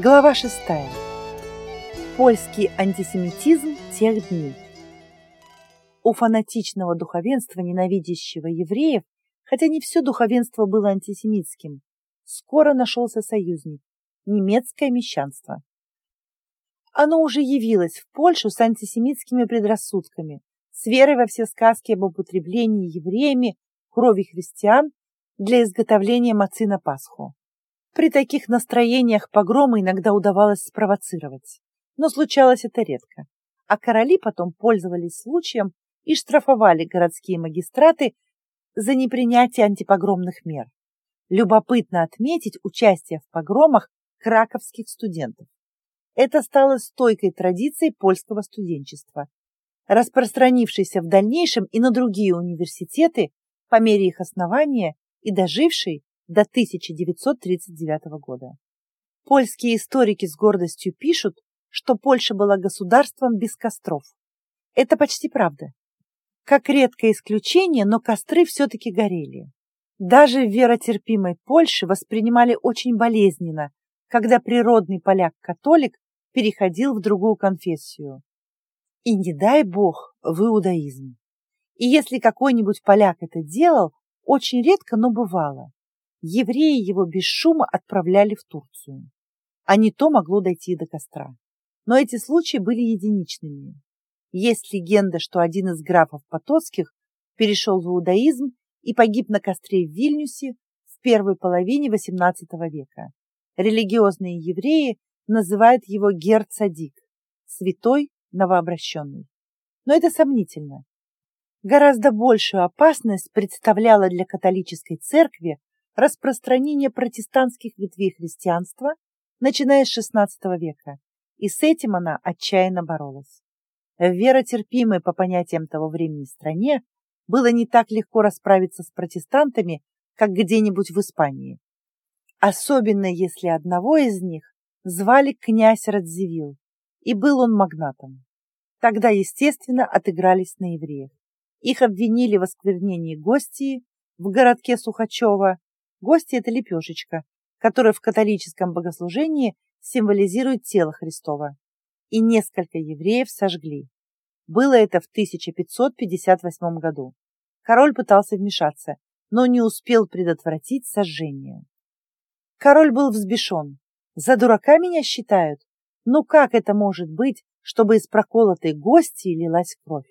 Глава шестая. Польский антисемитизм тех дней. У фанатичного духовенства, ненавидящего евреев, хотя не все духовенство было антисемитским, скоро нашелся союзник – немецкое мещанство. Оно уже явилось в Польшу с антисемитскими предрассудками, с верой во все сказки об употреблении евреями крови христиан для изготовления мацы на Пасху. При таких настроениях погромы иногда удавалось спровоцировать, но случалось это редко, а короли потом пользовались случаем и штрафовали городские магистраты за непринятие антипогромных мер. Любопытно отметить участие в погромах краковских студентов. Это стало стойкой традицией польского студенчества, распространившейся в дальнейшем и на другие университеты по мере их основания и дожившей до 1939 года. Польские историки с гордостью пишут, что Польша была государством без костров. Это почти правда. Как редкое исключение, но костры все-таки горели. Даже в веротерпимой Польше воспринимали очень болезненно, когда природный поляк-католик переходил в другую конфессию. И не дай бог в иудаизм. И если какой-нибудь поляк это делал, очень редко, но бывало, евреи его без шума отправляли в Турцию. А не то могло дойти до костра. Но эти случаи были единичными. Есть легенда, что один из графов Потоцких перешел в иудаизм и погиб на костре в Вильнюсе в первой половине XVIII века. Религиозные евреи называют его Герцадик, святой новообращенный. Но это сомнительно. Гораздо большую опасность представляло для католической церкви распространение протестантских ветвей христианства, начиная с XVI века, и с этим она отчаянно боролась. В веротерпимой по понятиям того времени стране было не так легко расправиться с протестантами, как где-нибудь в Испании. Особенно если одного из них звали князь Радзивилл, и был он магнатом. Тогда, естественно, отыгрались на евреях. Их обвинили в осквернении гостей в городке Сухачева. Гости – это лепешечка, которая в католическом богослужении символизирует тело Христова. И несколько евреев сожгли. Было это в 1558 году. Король пытался вмешаться, но не успел предотвратить сожжение. Король был взбешен. За дурака меня считают? Ну как это может быть, чтобы из проколотой гости лилась кровь?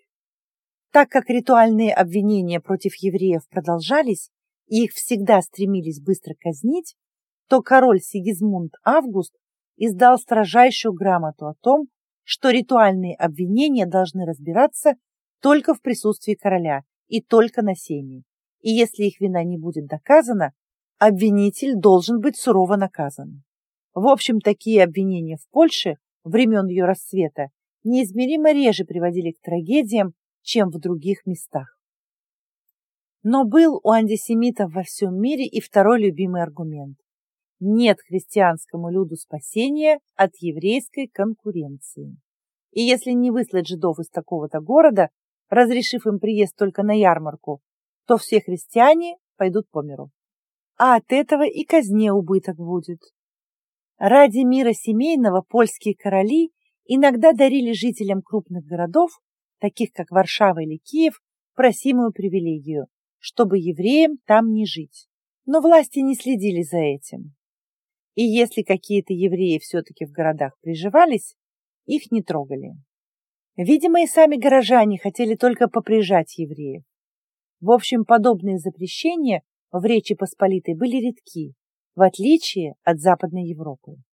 Так как ритуальные обвинения против евреев продолжались, и их всегда стремились быстро казнить, то король Сигизмунд Август издал строжайшую грамоту о том, что ритуальные обвинения должны разбираться только в присутствии короля и только на семье. И если их вина не будет доказана, обвинитель должен быть сурово наказан. В общем, такие обвинения в Польше времен ее расцвета неизмеримо реже приводили к трагедиям, чем в других местах. Но был у антисемитов во всем мире и второй любимый аргумент. Нет христианскому люду спасения от еврейской конкуренции. И если не выслать жидов из такого-то города, разрешив им приезд только на ярмарку, то все христиане пойдут по миру. А от этого и казне убыток будет. Ради мира семейного польские короли иногда дарили жителям крупных городов, таких как Варшава или Киев, просимую привилегию, чтобы евреям там не жить. Но власти не следили за этим. И если какие-то евреи все-таки в городах приживались, их не трогали. Видимо, и сами горожане хотели только поприжать евреев. В общем, подобные запрещения в Речи Посполитой были редки, в отличие от Западной Европы.